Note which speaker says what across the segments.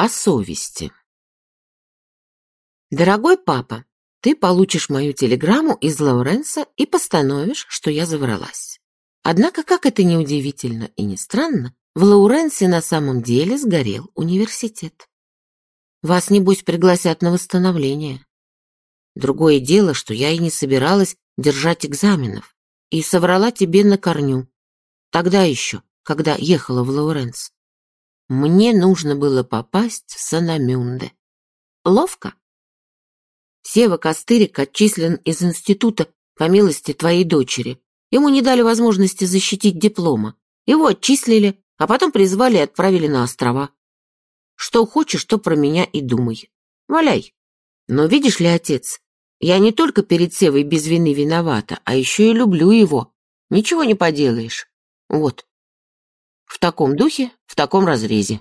Speaker 1: О совести. Дорогой папа, ты получишь мою телеграмму из Лауренса и постановишь, что я завралась. Однако, как это не удивительно и не странно, в Лауренсе на самом деле сгорел университет. Вас, небось, пригласят на восстановление. Другое дело, что я и не собиралась держать экзаменов и соврала тебе на корню. Тогда еще, когда ехала в Лауренс. Мне нужно было попасть в Санамюнде. Ловко? Сева Костырик отчислен из института по милости твоей дочери. Ему не дали возможности защитить диплома. Его отчислили, а потом призвали и отправили на острова. Что хочешь, то про меня и думай. Валяй. Но видишь ли, отец, я не только перед Севой без вины виновата, а еще и люблю его. Ничего не поделаешь. Вот. В таком духе, в таком разрезе.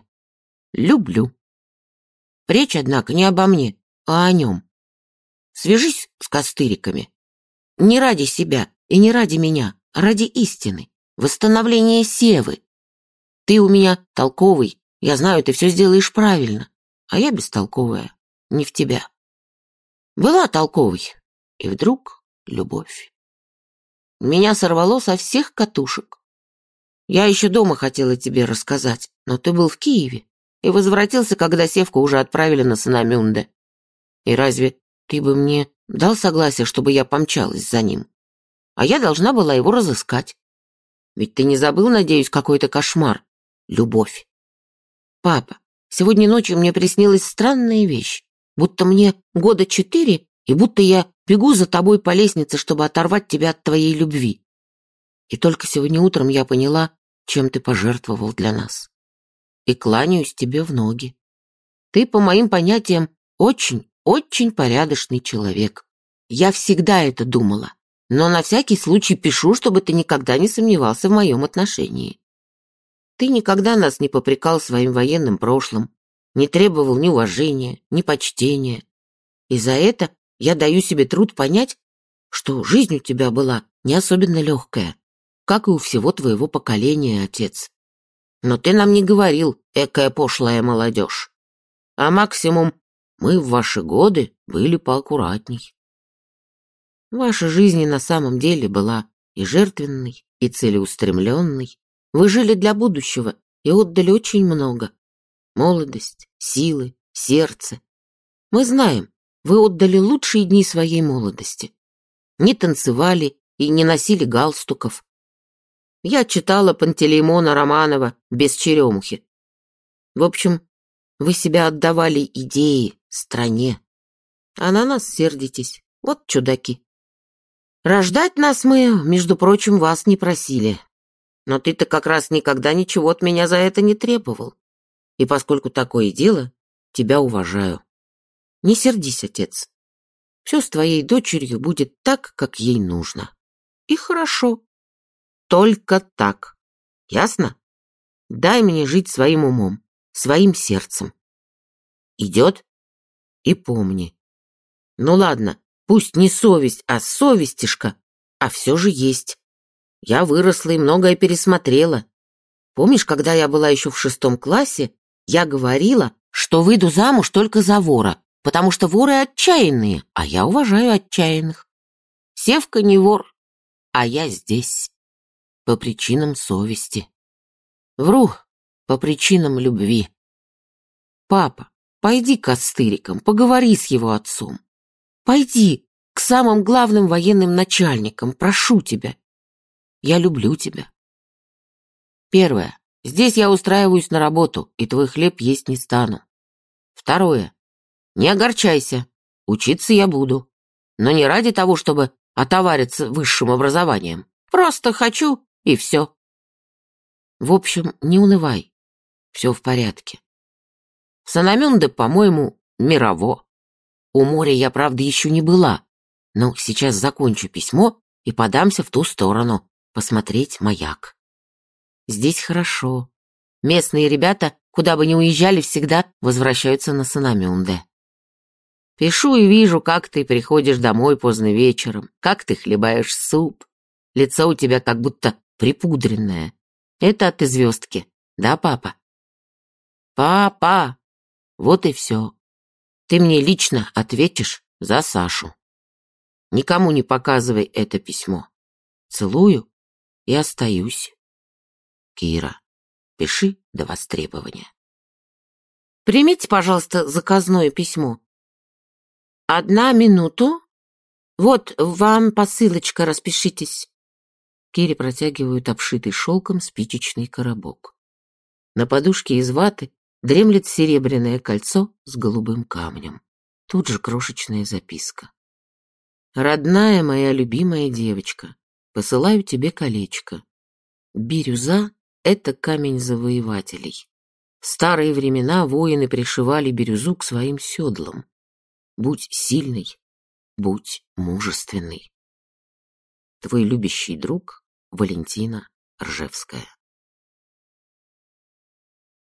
Speaker 1: Люблю. Речь, однако, не обо мне, а о нем. Свяжись с костыриками. Не ради себя и не ради меня, а ради истины, восстановления Севы. Ты у меня толковый, я знаю, ты все сделаешь правильно, а я бестолковая, не в тебя. Была толковой, и вдруг любовь. Меня сорвало со всех катушек. Я еще дома хотела тебе рассказать, но ты был в Киеве и возвратился, когда Севку уже отправили на Санамюнде. И разве ты бы мне дал согласие, чтобы я помчалась за ним? А я должна была его разыскать. Ведь ты не забыл, надеюсь, какой-то кошмар? Любовь. Папа, сегодня ночью мне приснилась странная вещь, будто мне года четыре, и будто я бегу за тобой по лестнице, чтобы оторвать тебя от твоей любви. И только сегодня утром я поняла, чем ты пожертвовал для нас. И кланяюсь тебе в ноги. Ты, по моим понятиям, очень, очень порядочный человек. Я всегда это думала, но на всякий случай пишу, чтобы ты никогда не сомневался в моем отношении. Ты никогда нас не попрекал своим военным прошлым, не требовал ни уважения, ни почтения. И за это я даю себе труд понять, что жизнь у тебя была не особенно легкая как и у всего твоего поколения, отец. Но ты нам не говорил, экая пошлая молодежь. А максимум, мы в ваши годы были поаккуратней. Ваша жизнь на самом деле была и жертвенной, и целеустремленной. Вы жили для будущего и отдали очень много. Молодость, силы, сердце. Мы знаем, вы отдали лучшие дни своей молодости. Не танцевали и не носили галстуков, я читала Пантелеймона Романова без черемухи. В общем, вы себя отдавали идее, стране. А на нас сердитесь. Вот чудаки. Рождать нас мы, между прочим, вас не просили. Но ты-то как раз никогда ничего от меня за это не требовал. И поскольку такое дело, тебя уважаю. Не сердись, отец. Все с твоей дочерью будет так, как ей нужно. И хорошо. Только так. Ясно? Дай мне жить своим умом, своим сердцем. Идет? И помни. Ну ладно, пусть не совесть, а совестишка, а все же есть. Я выросла и многое пересмотрела. Помнишь, когда я была еще в шестом классе, я говорила, что выйду замуж только за вора, потому что воры отчаянные, а я уважаю отчаянных. Севка не вор, а я здесь по причинам совести. Вру по причинам любви. Папа, пойди к Астырикам, поговори с его отцом. Пойди к самым главным военным начальникам, прошу тебя. Я люблю тебя. Первое. Здесь я устраиваюсь на работу, и твой хлеб есть не стану. Второе. Не огорчайся, учиться я буду. Но не ради того, чтобы отовариться высшим образованием. Просто хочу и все. В общем, не унывай. Все в порядке. Санамюнде, по-моему, мирово. У моря я, правда, еще не была, но сейчас закончу письмо и подамся в ту сторону, посмотреть маяк. Здесь хорошо. Местные ребята, куда бы ни уезжали, всегда возвращаются на Санамюнде. Пишу и вижу, как ты приходишь домой поздно вечером, как ты хлебаешь суп. Лицо у тебя как будто припудренная. Это от звездки. Да, папа? Папа! Вот и все. Ты мне лично ответишь за Сашу. Никому не показывай это письмо. Целую и остаюсь. Кира, пиши до востребования. Примите, пожалуйста, заказное письмо. Одна минуту. Вот вам посылочка, распишитесь. Кире протягивают обшитый шелком спичечный коробок. На подушке из ваты дремлет серебряное кольцо с голубым камнем. Тут же крошечная записка. «Родная моя любимая девочка, посылаю тебе колечко. Бирюза — это камень завоевателей. В старые времена воины пришивали бирюзу к своим седлам. Будь сильный, будь мужественный. Твой любящий друг Валентина Ржевская.